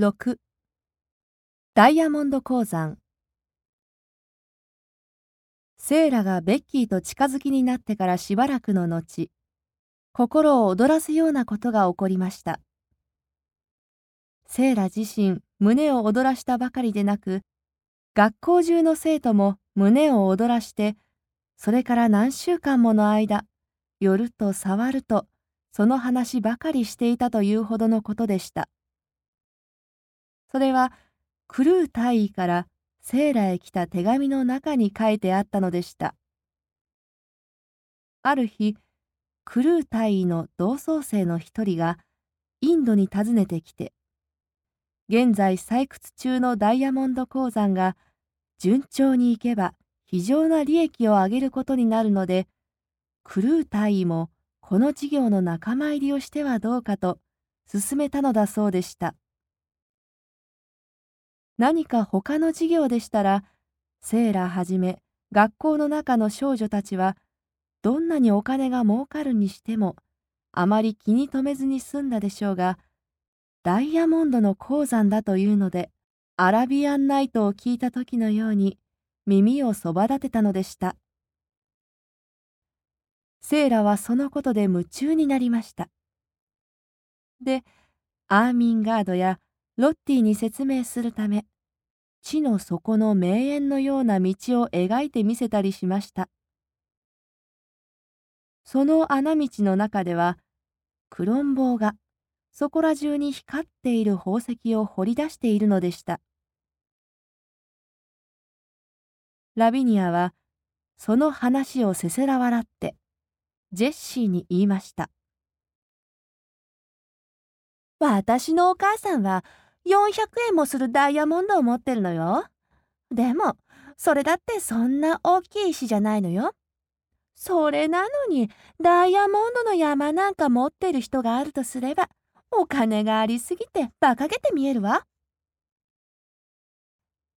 6ダイヤモンド鉱山。セイラがベッキーと近づきになってからしばらくの後心を躍らすようなことが起こりました。セイラ自身胸を躍らしたばかりでなく学校中の生徒も胸を躍らしてそれから何週間もの間寄ると触るとその話ばかりしていたというほどのことでした。それはクルー大尉からセーラへ来た手紙の中に書いてあったのでした。ある日、クルー大尉の同窓生の一人がインドに訪ねてきて、現在採掘中のダイヤモンド鉱山が順調にいけば非常な利益を上げることになるので、クルー大尉もこの事業の仲間入りをしてはどうかと勧めたのだそうでした。何か他の授業でしたらセーラーはじめ学校の中の少女たちはどんなにお金が儲かるにしてもあまり気に留めずに済んだでしょうがダイヤモンドの鉱山だというのでアラビアンナイトを聞いた時のように耳をそば立てたのでした。セーラはそのことで夢中になりました。でアーミンガードやロッティに説明するため地の底の名園のような道を描いてみせたりしました。その穴道の中ではクロンボウがそこら中に光っている宝石を掘り出しているのでした。ラビニアはその話をせせら笑ってジェッシーに言いました私のお母さんは400円もするダイヤモンドを持ってるのよ。でも、それだってそんな大きい石じゃないのよ。それなのに、ダイヤモンドの山なんか持ってる人があるとすれば、お金がありすぎて馬鹿げて見えるわ。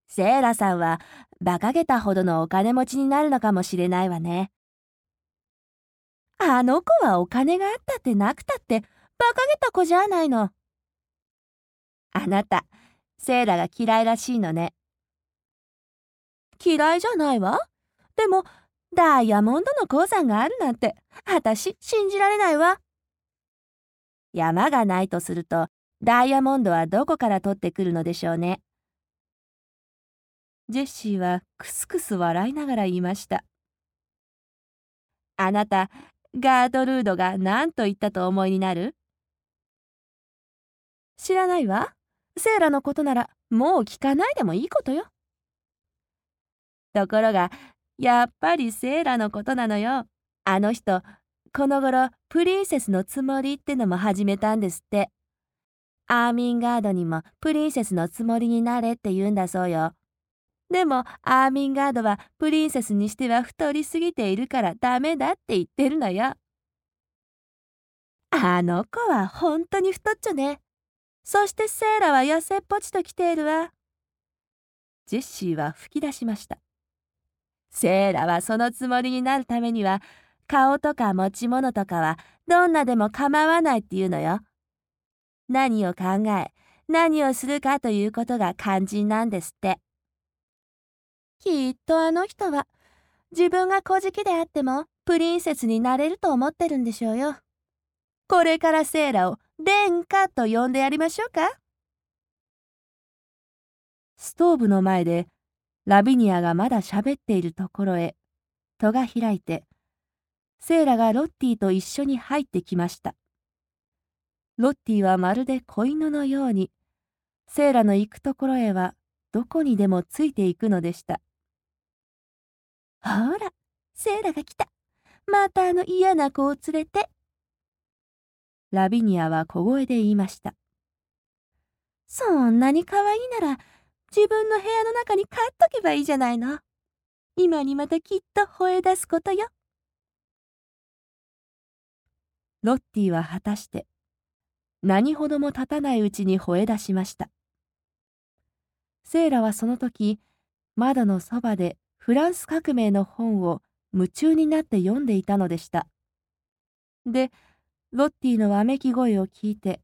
セーラさんは馬鹿げたほどのお金持ちになるのかもしれないわね。あの子はお金があったってなくたって馬鹿げた子じゃないの。あなた、セーラが嫌いらしいのね。嫌いじゃないわ。でも、ダイヤモンドの鉱山があるなんて、あたし信じられないわ。山がないとすると、ダイヤモンドはどこから取ってくるのでしょうね。ジェシーはクスクス笑いながら言いました。あなた、ガートルードが何と言ったと思いになる？知らないわ。セーラのことならもう聞かないでもいいことよ。ところがやっぱりセーラのことなのよ。あの人この頃プリンセスのつもりってのも始めたんですって。アーミンガードにもプリンセスのつもりになれって言うんだそうよ。でもアーミンガードはプリンセスにしては太りすぎているからダメだって言ってるのよ。あの子は本当に太っちょね。そしてセーラは痩せっぽちと来ているわ。ジェッシーは吹き出しました。セーラはそのつもりになるためには、顔とか持ち物とかはどんなでも構わないっていうのよ。何を考え、何をするかということが肝心なんですって。きっとあの人は、自分が小じであってもプリンセスになれると思ってるんでしょうよ。これからセーラを殿下と呼んでやりましょうか？ストーブの前でラビニアがまだ喋っているところへ戸が開いてセーラがロッティと一緒に入ってきました。ロッティはまるで子犬のようにセーラの行くところへはどこにでもついていくのでした。ほらセーラが来た。またあの嫌な子を連れて。ラビニアは小声で言いました。そんなに可愛いなら、自分の部屋の中に飼っとけばいいじゃないの。今にまたきっと吠え出すことよ。ロッティは果たして、何ほども経たないうちに吠え出しました。セーラはその時、窓のそばでフランス革命の本を夢中になって読んでいたのでした。で、ロッティのわめき声を聞いて、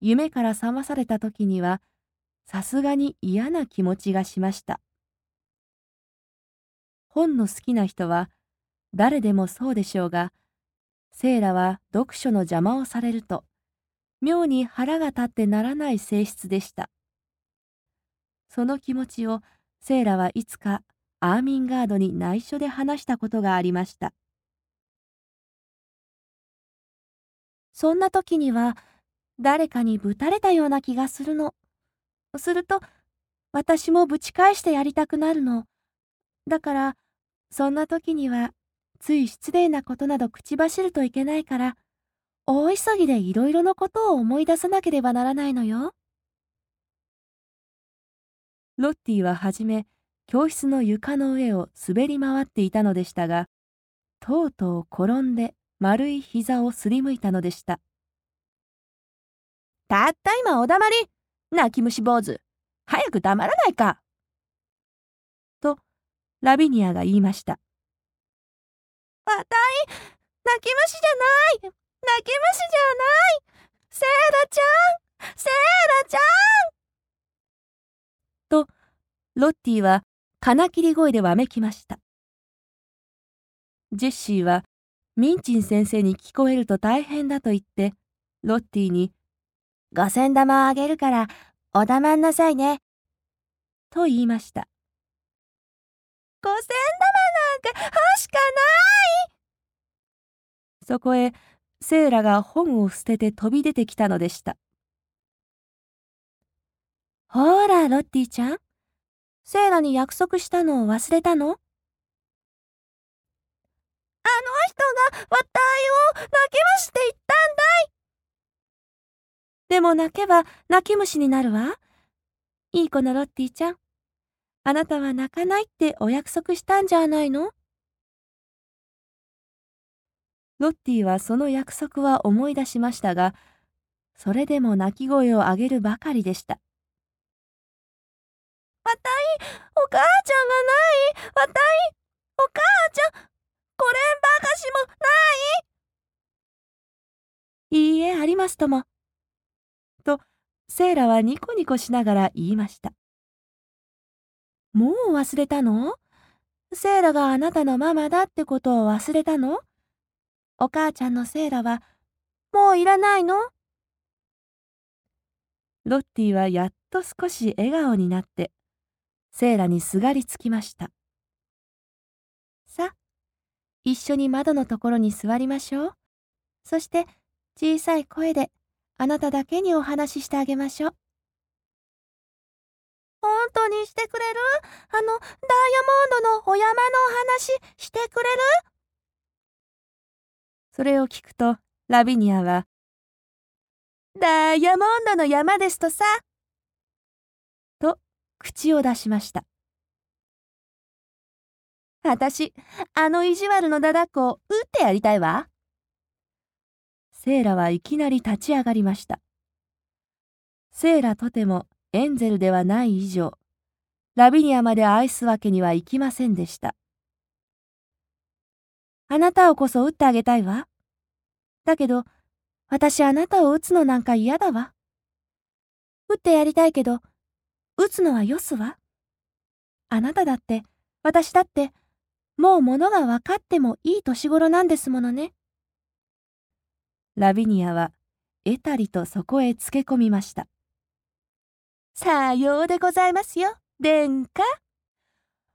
夢から覚まされた時には、さすがに嫌な気持ちがしました。本の好きな人は誰でもそうでしょうが、セイラは読書の邪魔をされると、妙に腹が立ってならない性質でした。その気持ちをセイラはいつかアーミンガードに内緒で話したことがありました。そんな時には誰かにぶたれたような気がするの。すると私もぶち返してやりたくなるの。だからそんな時にはつい失礼なことなど口走るといけないから大急ぎでいろいろのことを思い出さなければならないのよ。ロッティははじめ教室の床の上を滑り回っていたのでしたがとうとう転んで丸い膝をすりむいたのでした。たった今お黙り。泣き虫坊主。早く黙らないか。とラビニアが言いました。わたい泣き虫じゃない。泣き虫じゃない。セーラちゃん。セーラちゃん。とロッティは金切り声でわめきました。ジェシーはミンチン先生に聞こえると大変だと言ってロッティに「五千玉をあげるからお黙んなさいね」と言いました。五千玉なんか欲しかないそこへセーラが本を捨てて飛び出てきたのでした。ほら、ロッティちゃん。セーラに約束したのを忘れたの？の人がわたいを泣き虫って言ったんだい。でも泣けば泣き虫になるわ。いい子のロッティちゃん。あなたは泣かないってお約束したんじゃないの？ロッティはその約束は思い出しましたが、それでも泣き声を上げるばかりでした。わたい、お母ちゃんがない。わたい、お母ちゃん、これしもないいいえ、ありますとも。と、セーラはニコニコしながら言いました。もう忘れたの？セーラがあなたのママだってことを忘れたの？お母ちゃんのセーラはもういらないの？ロッティはやっと少し笑顔になってセーラにすがりつきました。一緒に窓のところに座りましょう。そして小さい声であなただけにお話ししてあげましょう。本当にしてくれる？あの、ダイヤモンドのお山のお話してくれる？それを聞くと、ラビニアは、ダイヤモンドの山ですとさ。と、口を出しました。あたし、あの意地悪のダダっ子を撃ってやりたいわ。セーラはいきなり立ち上がりました。セーラとてもエンゼルではない以上、ラビニアまで愛すわけにはいきませんでした。あなたをこそ撃ってあげたいわ。だけど、私あなたを撃つのなんか嫌だわ。撃ってやりたいけど、撃つのはよすわ。あなただって、私だって、もう物が分かってもいい年頃なんですものね。ラビニアは、えたりとそこへつけ込みました。さようでございますよ、殿下。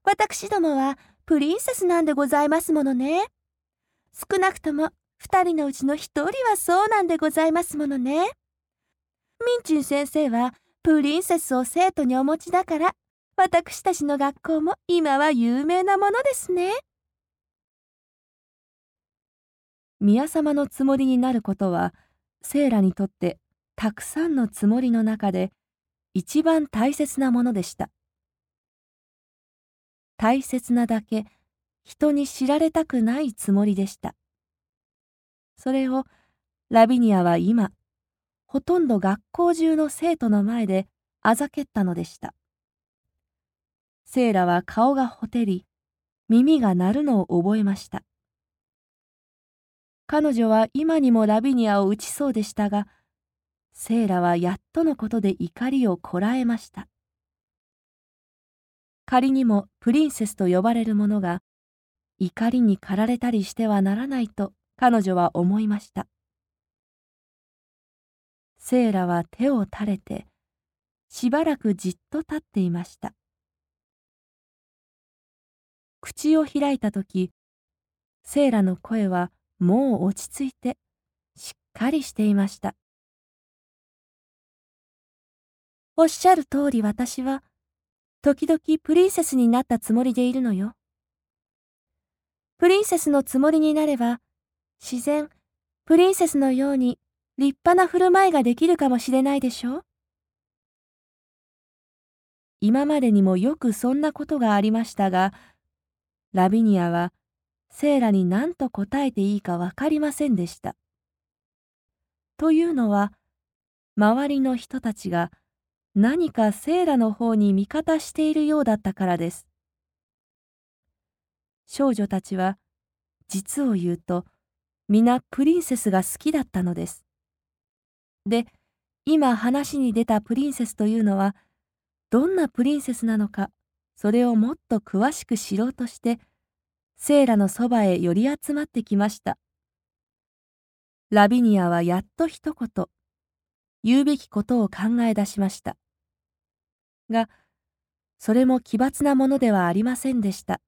私どもはプリンセスなんでございますものね。少なくとも二人のうちの一人はそうなんでございますものね。ミンチン先生はプリンセスを生徒にお持ちだから、私たちの学校も今は有名なものですね。宮様のつもりになることは、セーラにとってたくさんのつもりの中で一番大切なものでした。大切なだけ人に知られたくないつもりでした。それをラビニアは今、ほとんど学校中の生徒の前であざけったのでした。セーラは顔がほてり、耳が鳴るのを覚えました。彼女は今にもラビニアを打ちそうでしたが、セイラはやっとのことで怒りをこらえました。仮にもプリンセスと呼ばれる者が怒りに駆られたりしてはならないと彼女は思いました。セイラは手を垂れてしばらくじっと立っていました。口を開いた時セイラの声はもう落ち着いてしっかりしていました。おっしゃる通り私は時々プリンセスになったつもりでいるのよ。プリンセスのつもりになれば、自然、プリンセスのように立派な振る舞いができるかもしれないでしょう今までにもよくそんなことがありましたが、ラビニアはセーラに何と答えていいか分かりませんでした。というのは、周りの人たちが何かセーラの方に味方しているようだったからです。少女たちは実を言うと皆プリンセスが好きだったのです。で、今話に出たプリンセスというのはどんなプリンセスなのかそれをもっと詳しく知ろうとしてセーラのそばへ寄り集まってきました。ラビニアはやっと一言言うべきことを考え出しました。が、それも奇抜なものではありませんでした。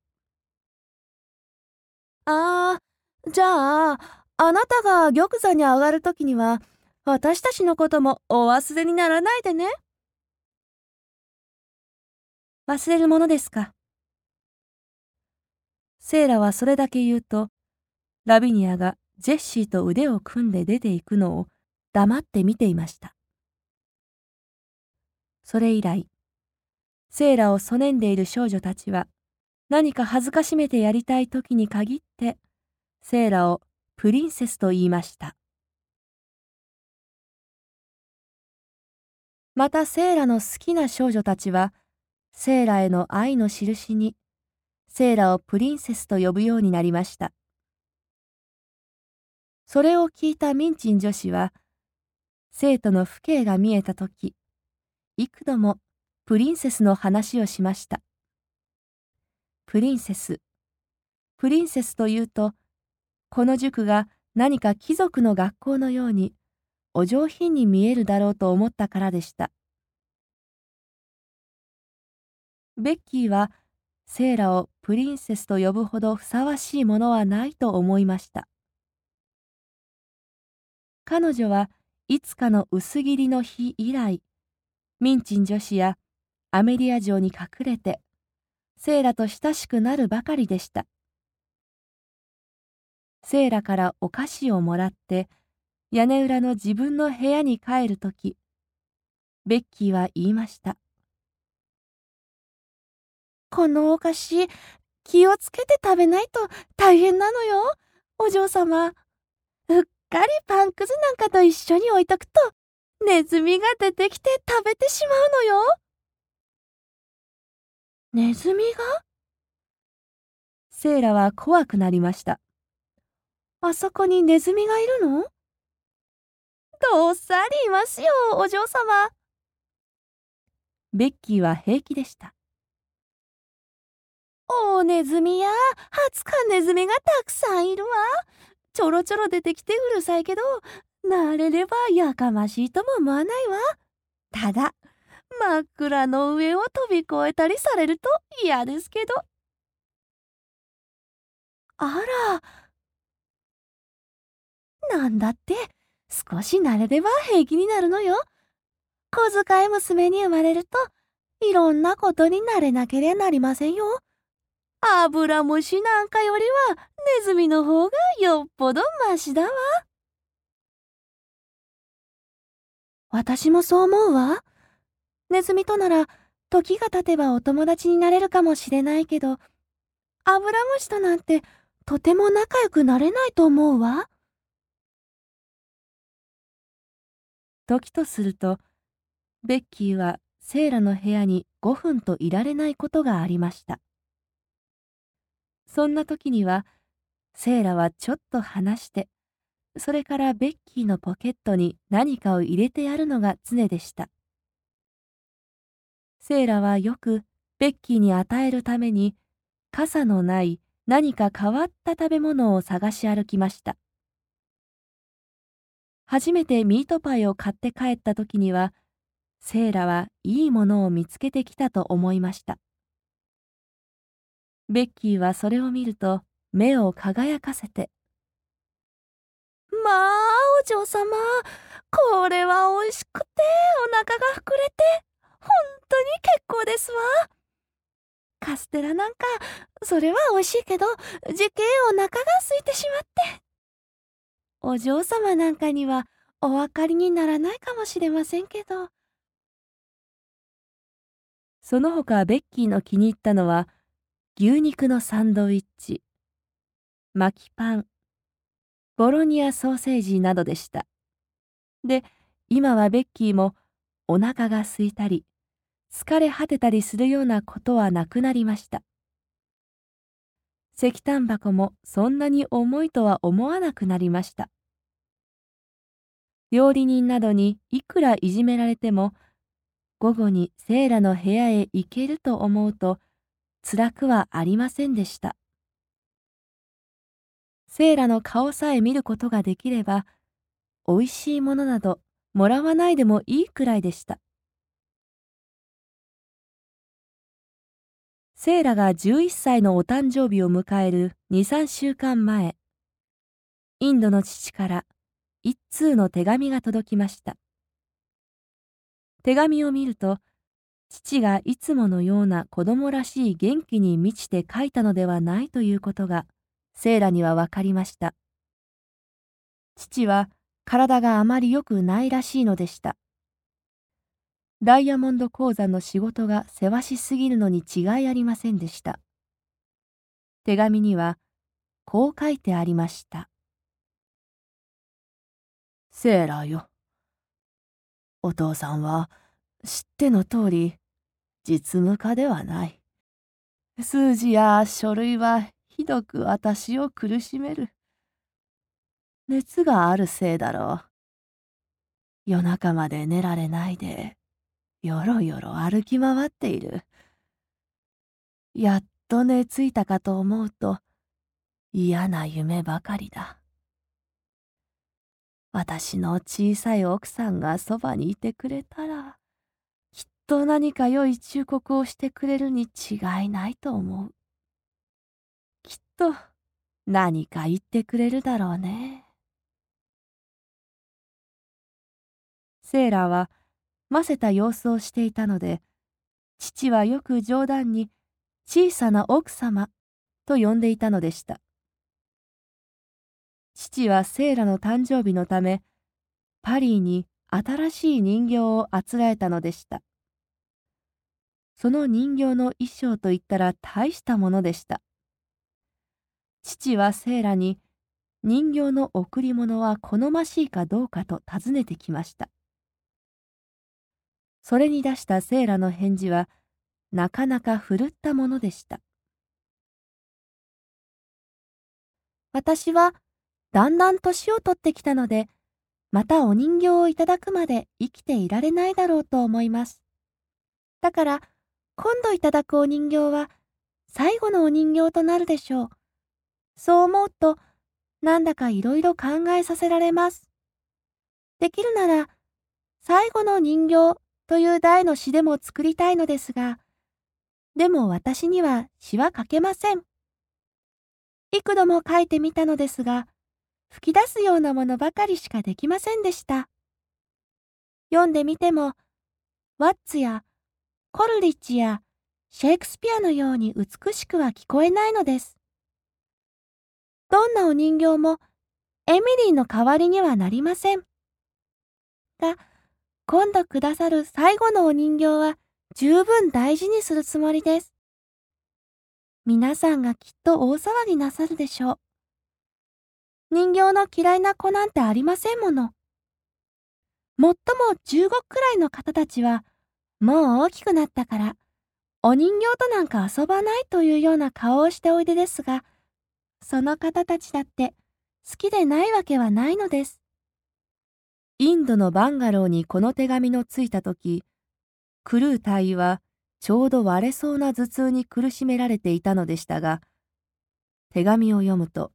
ああ、じゃあ、あなたが玉座に上がるときには、私たちのこともお忘れにならないでね。忘れるものですか？セイラはそれだけ言うと、ラビニアがジェッシーと腕を組んで出ていくのを黙って見ていました。それ以来、セーラをそねんでいる少女たちは何か恥ずかしめてやりたい時に限ってセーラをプリンセスと言いましたまたセーラの好きな少女たちはセーラへの愛の印にセーラをプリンセスと呼ぶようになりましたそれを聞いたミンチン女子は生徒の父兄が見えた時幾度もプリンセスの話をしました。プリンセス。プリンセスというと、この塾が何か貴族の学校のようにお上品に見えるだろうと思ったからでした。ベッキーはセーラをプリンセスと呼ぶほどふさわしいものはないと思いました。彼女はいつかの薄切りの日以来、ミンチン女子やアメリア城に隠れてセーラと親しくなるばかりでしたセーラからお菓子をもらって屋根裏の自分の部屋に帰るときベッキーは言いましたこのお菓子気をつけて食べないと大変なのよお嬢様うっかりパンくずなんかと一緒に置いとくとネズミが出てきて食べてしまうのよ。ネズミが？セイラは怖くなりました。あそこにネズミがいるの？どっさりいますよ、お嬢様。ベッキーは平気でした。おネズミや、ハツカネズミがたくさんいるわ。ちょろちょろ出てきてうるさいけど、慣れればやかましいとも思わないわ。ただ、真っ暗の上を飛び越えたりされると嫌ですけど。あら。なんだって、少し慣れれば平気になるのよ。小遣い娘に生まれると、いろんなことに慣れなければなりませんよ。アブラムシなんかよりはネズミの方がよっぽどマシだわ。私もそう思うわ。ネズミとなら、時が経てばお友達になれるかもしれないけど、アブラムシとなんてとても仲良くなれないと思うわ。時とすると、ベッキーはセーラの部屋に5分といられないことがありました。そんな時には、セーラはちょっと話して、それからベッキーのポケットに何かを入れてやるのが常でした。セイラはよくベッキーに与えるために傘のない何か変わった食べ物を探し歩きました。初めてミートパイを買って帰った時には、セイラはいいものを見つけてきたと思いました。ベッキーはそれを見ると目を輝かせて、まあ、お嬢様、これは美味しくてお腹が膨れて、本当に結構ですわ。カステラなんか、それは美味しいけど、時計お腹が空いてしまって。お嬢様なんかにはお分かりにならないかもしれませんけど。その他ベッキーの気に入ったのは、牛肉のサンドイッチ、巻きパン、ボロニアソーセージなどでした。で、今はベッキーもお腹が空いたり、疲れ果てたりするようなことはなくなりました。石炭箱もそんなに重いとは思わなくなりました。料理人などにいくらいじめられても、午後にセイラの部屋へ行けると思うと、辛くはありませんでした。セイラの顔さえ見ることができれば、美味しいものなどもらわないでもいいくらいでした。セイラが11歳のお誕生日を迎える2、3週間前、インドの父から一通の手紙が届きました。手紙を見ると、父がいつものような子供らしい元気に満ちて書いたのではないということが、セイラには分かりました。父は体があまり良くないらしいのでした。ダイヤモンド鉱山の仕事がせわしすぎるのに違いありませんでした。手紙には、こう書いてありました。セーラーよ。お父さんは、知っての通り、実務家ではない。数字や書類はひどく私を苦しめる。熱があるせいだろう。夜中まで寝られないで、よろよろ歩き回っている。やっと寝ついたかと思うと嫌な夢ばかりだ。私の小さい奥さんがそばにいてくれたら、と何か良い忠告をしてくれるに違いないと思う。きっと何か言ってくれるだろうね。セーラはませた様子をしていたので、父はよく冗談に小さな奥様と呼んでいたのでした。父はセイラの誕生日のため、パリに新しい人形をあつらえたのでした。その人形の衣装といったら大したものでした。父はセイラに人形の贈り物は好ましいかどうかと尋ねてきました。それに出したセイラの返事は、なかなかふるったものでした。私は、だんだん年を取ってきたので、またお人形をいただくまで生きていられないだろうと思います。だから、今度いただくお人形は、最後のお人形となるでしょう。そう思うと、なんだかいろいろ考えさせられます。できるなら、最後の人形という題の詩でも作りたいのですが、でも私には詩は書けません。幾度も書いてみたのですが、吹き出すようなものばかりしかできませんでした。読んでみても、ワッツやコルリッチやシェイクスピアのように美しくは聞こえないのです。どんなお人形もエミリーの代わりにはなりません。が、今度くださる最後のお人形は十分大事にするつもりです。皆さんがきっと大騒ぎなさるでしょう。人形の嫌いな子なんてありませんもの。もっとも15くらいの方たちは、もう大きくなったから、お人形となんか遊ばないというような顔をしておいでですが、その方たちだって、好きでないわけはないのです。インドのバンガローにこの手紙のついた時、クルー隊はちょうど割れそうな頭痛に苦しめられていたのでしたが、手紙を読むと、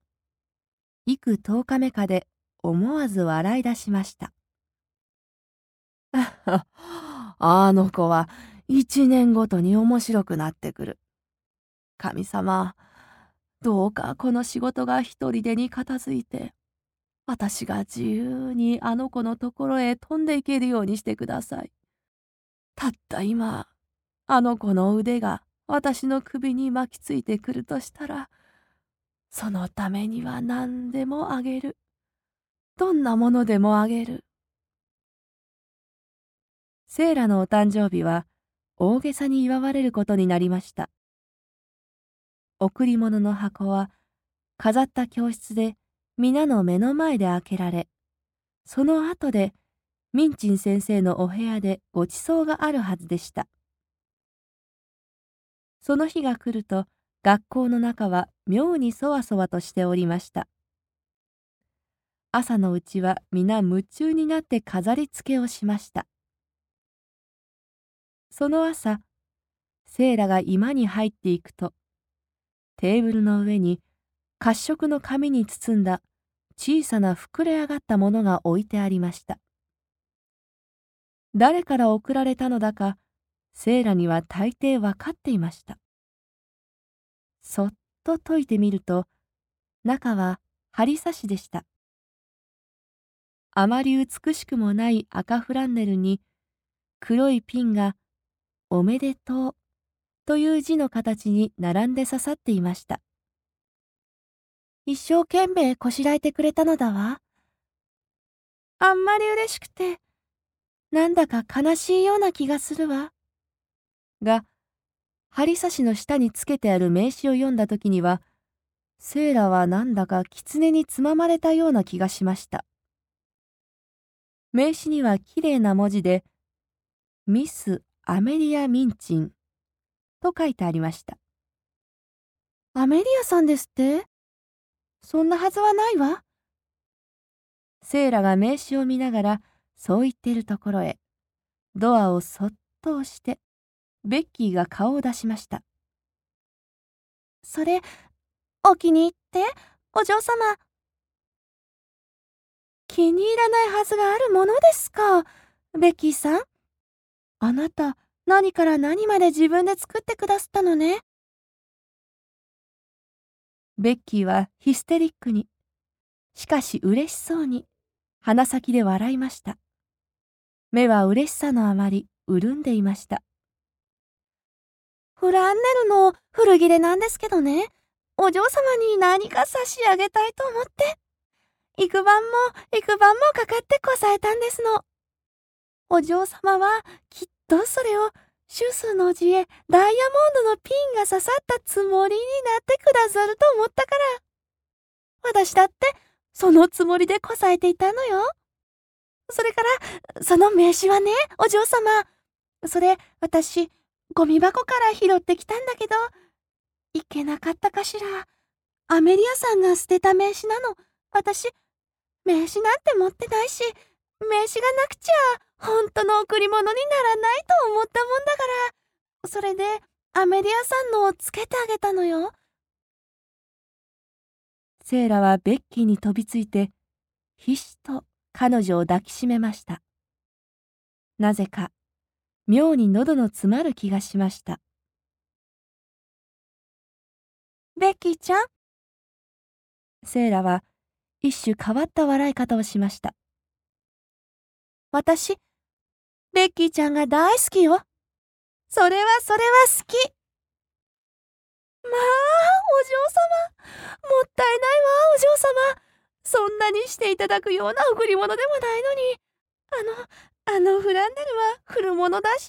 幾十日目かで思わず笑い出しました。あの子は一年ごとに面白くなってくる。神様、どうかこの仕事が一人でに片付いて、私が自由にあの子のところへ飛んでいけるようにしてください。たった今、あの子の腕が私の首に巻きついてくるとしたら、そのためには何でもあげる。どんなものでもあげる。セイラのお誕生日は大げさに祝われることになりました。贈り物の箱は飾った教室で皆の目の前で開けられ、その後でミンチン先生のお部屋でごちそうがあるはずでした。その日が来ると学校の中は妙にそわそわとしておりました。朝のうちは皆夢中になって飾り付けをしました。その朝、セイラが居間に入っていくと、テーブルの上に褐色の紙に包んだ小さな膨れ上がったものが置いてありました。誰から送られたのだか、セイラには大抵分かっていました。そっと解いてみると、中は針刺しでした。あまり美しくもない赤フランネルに、黒いピンが、おめでとうという字の形に並んで刺さっていました。一生懸命こしらえてくれたのだわ。あんまり嬉しくて、なんだか悲しいような気がするわ。が、針刺しの下につけてある名刺を読んだ時には、セイラはなんだか狐につままれたような気がしました。名刺にはきれいな文字で、ミス・アメリア・ミンチンと書いてありました。アメリアさんですって？そんなはずはないわ。セイラが名刺を見ながらそう言っているところへドアをそっと押してベッキーが顔を出しました。それお気に入ってお嬢様。気に入らないはずがあるものですかベッキーさん？あなた何から何まで自分で作ってくださったのね？ベッキーはヒステリックに、しかし嬉しそうに、鼻先で笑いました。目は嬉しさのあまり潤んでいました。フランネルの古着でなんですけどね、お嬢様に何か差し上げたいと思って、幾番も幾番もかかってこさえたんですの。お嬢様はきっとそれをシュスの字へダイヤモンドのピンが刺さったつもりになってくださると思ったから。私だってそのつもりでこさえていたのよ。それから、その名刺はね、お嬢様。それ、私、ゴミ箱から拾ってきたんだけど、いけなかったかしら。アメリアさんが捨てた名刺なの。私、名刺なんて持ってないし、名刺がなくちゃ、本当の贈り物にならないと思ったもんだから、それでアメリアさんのをつけてあげたのよ。セイラはベッキーに飛びついて、ひしと彼女を抱きしめました。なぜか、妙に喉の詰まる気がしました。ベッキーちゃん？セイラは一種変わった笑い方をしました。私、ベッキーちゃんが大好きよ。それはそれは好き。まあ、お嬢様。もったいないわ、お嬢様。そんなにしていただくような贈り物でもないのに。あの、あのフランネルは古物だし、